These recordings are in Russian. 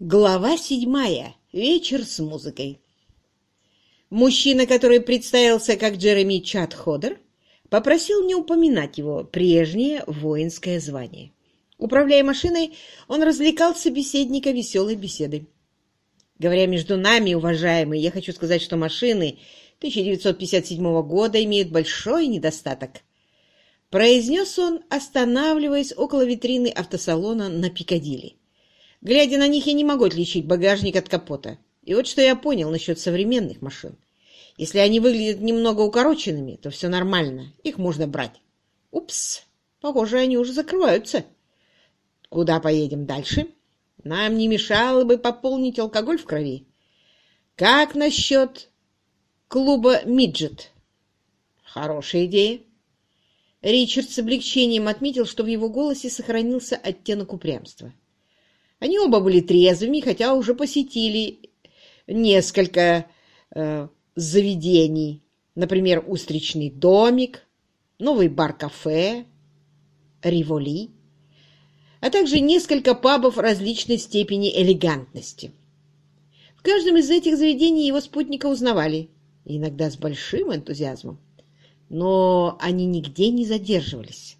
Глава седьмая. Вечер с музыкой. Мужчина, который представился как Джереми Чатходер, попросил не упоминать его прежнее воинское звание. Управляя машиной, он развлекал собеседника веселой беседой. Говоря между нами, уважаемые, я хочу сказать, что машины 1957 года имеют большой недостаток. Произнес он, останавливаясь около витрины автосалона на Пикадилли. Глядя на них, я не могу отличить багажник от капота. И вот что я понял насчет современных машин. Если они выглядят немного укороченными, то все нормально, их можно брать. Упс, похоже, они уже закрываются. Куда поедем дальше? Нам не мешало бы пополнить алкоголь в крови. Как насчет клуба «Миджет»? Хорошая идея. Ричард с облегчением отметил, что в его голосе сохранился оттенок упрямства. Они оба были трезвыми, хотя уже посетили несколько э, заведений. Например, «Устричный домик», новый бар-кафе, «Риволи», а также несколько пабов различной степени элегантности. В каждом из этих заведений его спутника узнавали, иногда с большим энтузиазмом. Но они нигде не задерживались.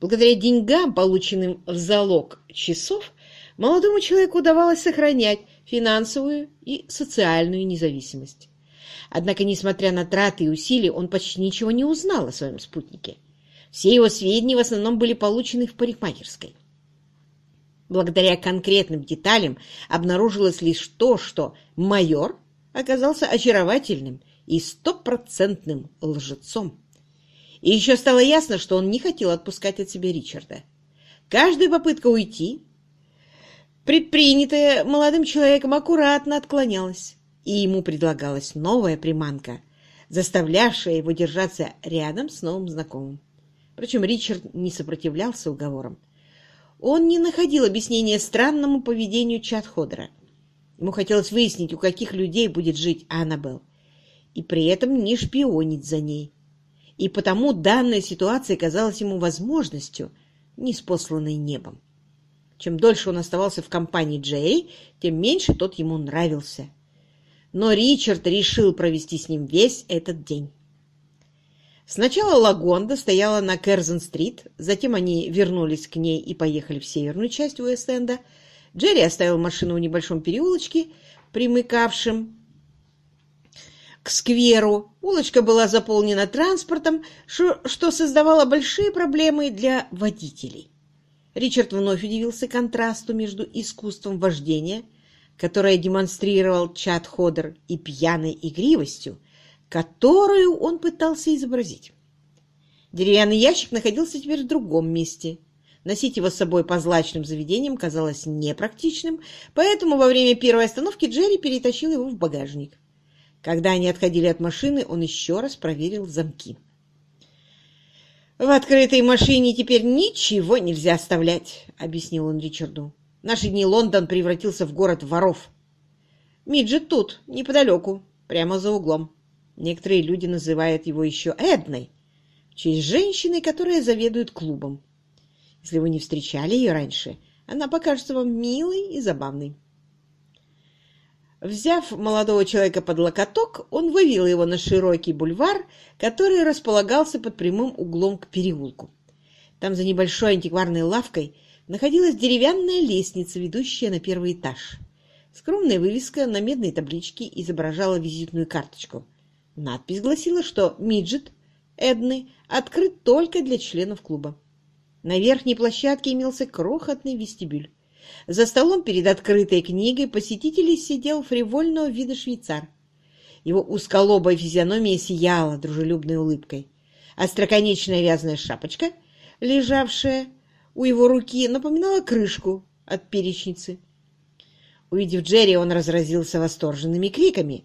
Благодаря деньгам, полученным в залог часов, молодому человеку удавалось сохранять финансовую и социальную независимость. Однако, несмотря на траты и усилия, он почти ничего не узнал о своем спутнике. Все его сведения в основном были получены в парикмахерской. Благодаря конкретным деталям обнаружилось лишь то, что майор оказался очаровательным и стопроцентным лжецом. И еще стало ясно, что он не хотел отпускать от себя Ричарда. Каждая попытка уйти предпринятое молодым человеком аккуратно отклонялось, и ему предлагалась новая приманка, заставлявшая его держаться рядом с новым знакомым. Причем Ричард не сопротивлялся уговорам. Он не находил объяснения странному поведению Чатходера. Ему хотелось выяснить, у каких людей будет жить Аннабелл, и при этом не шпионить за ней. И потому данная ситуация казалась ему возможностью, неспосланной небом. Чем дольше он оставался в компании Джей, тем меньше тот ему нравился. Но Ричард решил провести с ним весь этот день. Сначала Лагонда стояла на Керзен-стрит, затем они вернулись к ней и поехали в северную часть Уэст-Энда. Джерри оставил машину в небольшом переулочке, примыкавшем к скверу. Улочка была заполнена транспортом, что создавало большие проблемы для водителей. Ричард вновь удивился контрасту между искусством вождения, которое демонстрировал Чад Ходер, и пьяной игривостью, которую он пытался изобразить. Деревянный ящик находился теперь в другом месте. Носить его с собой по злачным заведениям казалось непрактичным, поэтому во время первой остановки Джерри перетащил его в багажник. Когда они отходили от машины, он еще раз проверил замки. «В открытой машине теперь ничего нельзя оставлять», — объяснил он Ричарду. «В наши дни Лондон превратился в город воров. Миджет тут, неподалеку, прямо за углом. Некоторые люди называют его еще Эдной, в честь женщины, которая заведует клубом. Если вы не встречали ее раньше, она покажется вам милой и забавной». Взяв молодого человека под локоток, он вывел его на широкий бульвар, который располагался под прямым углом к переулку. Там за небольшой антикварной лавкой находилась деревянная лестница, ведущая на первый этаж. Скромная вывеска на медной табличке изображала визитную карточку. Надпись гласила, что «Миджет» Эдны открыт только для членов клуба. На верхней площадке имелся крохотный вестибюль. За столом перед открытой книгой посетителей сидел фривольного вида швейцар. Его узколобая физиономия сияла дружелюбной улыбкой. Остроконечная вязаная шапочка, лежавшая у его руки, напоминала крышку от перечницы. Увидев Джерри, он разразился восторженными криками.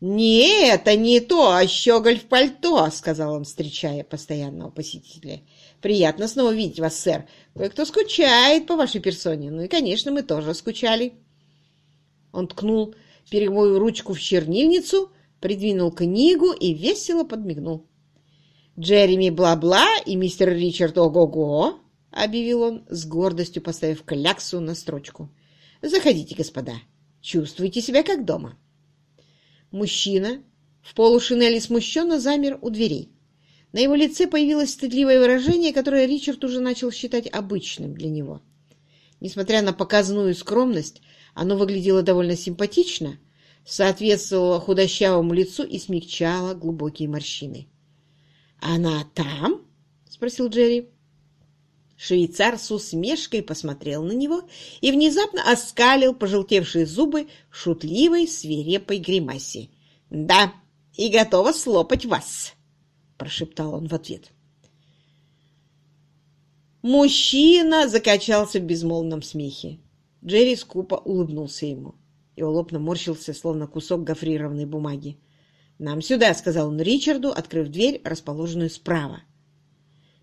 «Не, это не то, а щеголь в пальто!» — сказал он, встречая постоянного посетителя. Приятно снова видеть вас, сэр. Кое-кто скучает по вашей персоне. Ну и, конечно, мы тоже скучали. Он ткнул перьевую ручку в чернильницу, придвинул книгу и весело подмигнул. «Джереми Бла-Бла и мистер Ричард Ого-Го», — объявил он, с гордостью поставив кляксу на строчку. Заходите, господа. Чувствуйте себя как дома. Мужчина в полушинели смущенно замер у дверей. На его лице появилось стыдливое выражение, которое Ричард уже начал считать обычным для него. Несмотря на показную скромность, оно выглядело довольно симпатично, соответствовало худощавому лицу и смягчало глубокие морщины. «Она там?» — спросил Джерри. Швейцар с усмешкой посмотрел на него и внезапно оскалил пожелтевшие зубы шутливой свирепой гримасе. «Да, и готова слопать вас!» — прошептал он в ответ. Мужчина закачался в безмолвном смехе. Джерри скупо улыбнулся ему. Его лоб наморщился, словно кусок гофрированной бумаги. «Нам сюда», — сказал он Ричарду, открыв дверь, расположенную справа.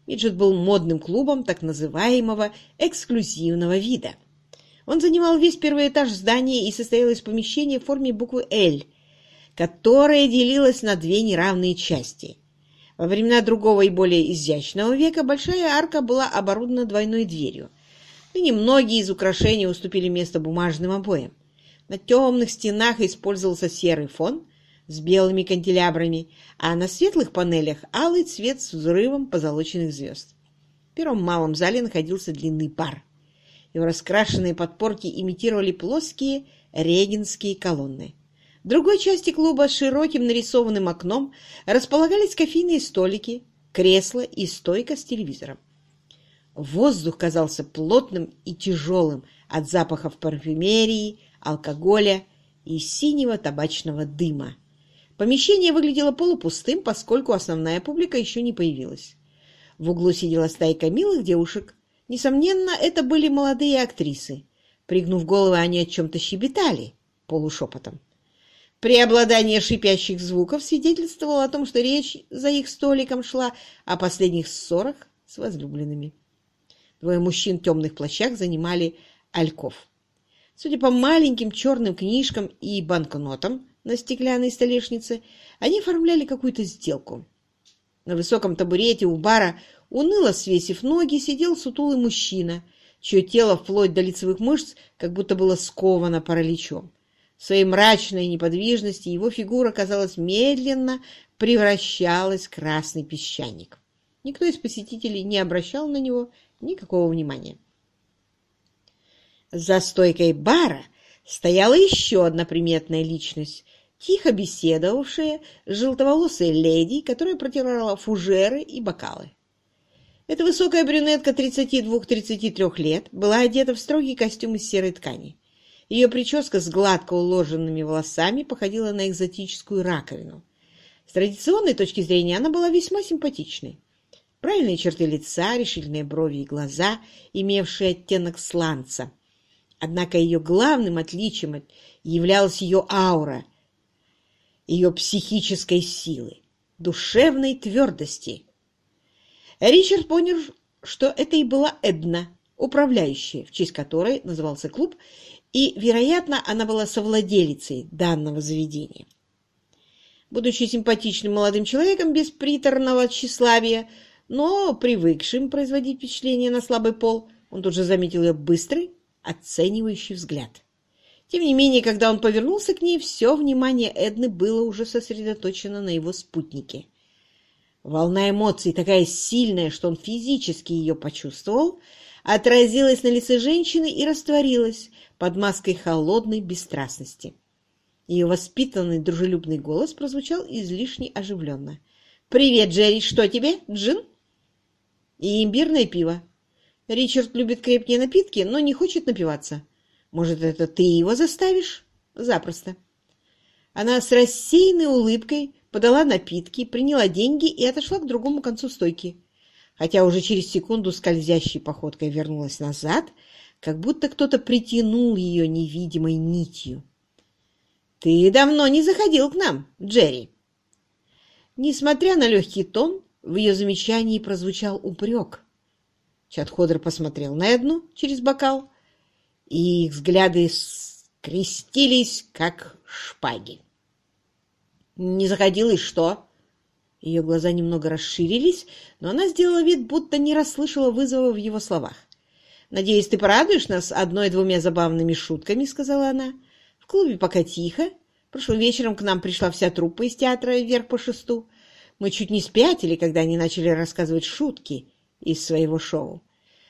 Миджет был модным клубом так называемого эксклюзивного вида. Он занимал весь первый этаж здания и состоял из помещения в форме буквы «Л», которое делилось на две неравные части. Во времена другого и более изящного века большая арка была оборудована двойной дверью. Ныне многие из украшений уступили место бумажным обоям. На темных стенах использовался серый фон с белыми канделябрами, а на светлых панелях алый цвет с взрывом позолоченных звезд. В первом малом зале находился длинный бар. Его раскрашенные подпорки имитировали плоские регенские колонны. В другой части клуба с широким нарисованным окном располагались кофейные столики, кресла и стойка с телевизором. Воздух казался плотным и тяжелым от запахов парфюмерии, алкоголя и синего табачного дыма. Помещение выглядело полупустым, поскольку основная публика еще не появилась. В углу сидела стайка милых девушек. Несомненно, это были молодые актрисы. Пригнув головы, они о чем-то щебетали полушепотом. Преобладание шипящих звуков свидетельствовало о том, что речь за их столиком шла о последних ссорах с возлюбленными. Двое мужчин в темных плащах занимали альков. Судя по маленьким черным книжкам и банкнотам на стеклянной столешнице, они оформляли какую-то сделку. На высоком табурете у бара, уныло свесив ноги, сидел сутулый мужчина, чье тело вплоть до лицевых мышц как будто было сковано параличом. В своей мрачной неподвижности его фигура, казалось, медленно превращалась в красный песчаник. Никто из посетителей не обращал на него никакого внимания. За стойкой бара стояла еще одна приметная личность, тихо беседовавшая с желтоволосой леди, которая протирала фужеры и бокалы. Эта высокая брюнетка 32-33 лет была одета в строгий костюм из серой ткани. Ее прическа с гладко уложенными волосами походила на экзотическую раковину. С традиционной точки зрения она была весьма симпатичной. Правильные черты лица, решительные брови и глаза, имевшие оттенок сланца. Однако ее главным отличием являлась ее аура, ее психической силы, душевной твердости. Ричард понял, что это и была Эдна, управляющая, в честь которой назывался клуб, и, вероятно, она была совладелицей данного заведения. Будучи симпатичным молодым человеком без приторного тщеславия, но привыкшим производить впечатление на слабый пол, он тут же заметил ее быстрый, оценивающий взгляд. Тем не менее, когда он повернулся к ней, все внимание Эдны было уже сосредоточено на его спутнике. Волна эмоций такая сильная, что он физически ее почувствовал, отразилась на лице женщины и растворилась, под маской холодной бесстрастности. Ее воспитанный дружелюбный голос прозвучал излишне оживленно. «Привет, Джерри! Что тебе? Джин?» «И имбирное пиво. Ричард любит крепкие напитки, но не хочет напиваться. Может, это ты его заставишь?» «Запросто». Она с рассеянной улыбкой подала напитки, приняла деньги и отошла к другому концу стойки. Хотя уже через секунду скользящей походкой вернулась назад — как будто кто-то притянул ее невидимой нитью. «Ты давно не заходил к нам, Джерри!» Несмотря на легкий тон, в ее замечании прозвучал упрек. Чатходер посмотрел на одну через бокал, и их взгляды скрестились, как шпаги. «Не заходил, и что?» Ее глаза немного расширились, но она сделала вид, будто не расслышала вызова в его словах. «Надеюсь, ты порадуешь нас одной-двумя забавными шутками», — сказала она. «В клубе пока тихо. Прошлым вечером к нам пришла вся труппа из театра «Вверх по шесту». Мы чуть не спятили, когда они начали рассказывать шутки из своего шоу.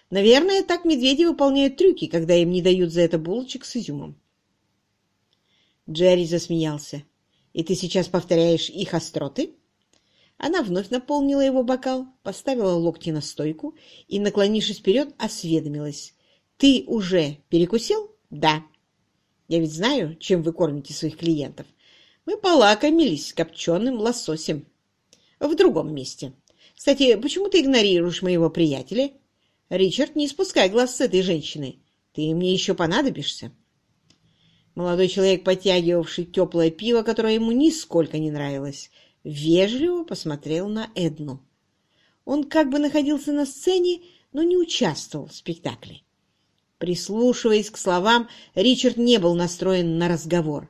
Наверное, так медведи выполняют трюки, когда им не дают за это булочек с изюмом. Джерри засмеялся. «И ты сейчас повторяешь их остроты?» Она вновь наполнила его бокал, поставила локти на стойку и, наклонившись вперед, осведомилась. «Ты уже перекусил?» «Да». «Я ведь знаю, чем вы кормите своих клиентов. Мы полакомились копченым лососем. В другом месте. Кстати, почему ты игнорируешь моего приятеля? Ричард, не спускай глаз с этой женщины. Ты мне еще понадобишься». Молодой человек, подтягивавший теплое пиво, которое ему нисколько не нравилось, вежливо посмотрел на Эдну. Он как бы находился на сцене, но не участвовал в спектакле. Прислушиваясь к словам, Ричард не был настроен на разговор.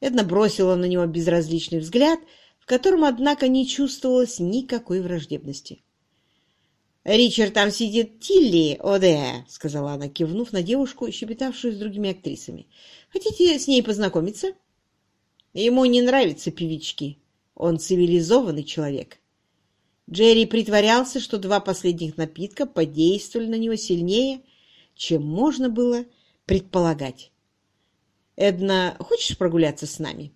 Эдна бросила на него безразличный взгляд, в котором, однако, не чувствовалось никакой враждебности. «Ричард, там сидит Тилли Оде», — сказала она, кивнув на девушку, щебетавшую с другими актрисами. «Хотите с ней познакомиться?» «Ему не нравятся певички», он цивилизованный человек. Джерри притворялся, что два последних напитка подействовали на него сильнее, чем можно было предполагать. «Эдна, хочешь прогуляться с нами?»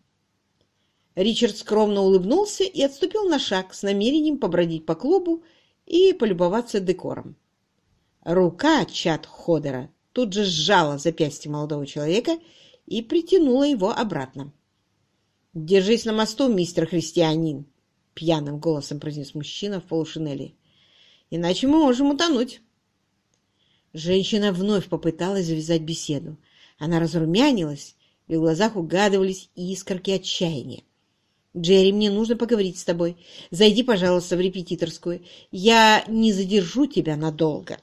Ричард скромно улыбнулся и отступил на шаг с намерением побродить по клубу и полюбоваться декором. Рука Чат Ходера тут же сжала запястье молодого человека и притянула его обратно. «Держись на мосту, мистер христианин!» — пьяным голосом произнес мужчина в полушинели. «Иначе мы можем утонуть!» Женщина вновь попыталась завязать беседу. Она разрумянилась, и в глазах угадывались искорки отчаяния. «Джерри, мне нужно поговорить с тобой. Зайди, пожалуйста, в репетиторскую. Я не задержу тебя надолго».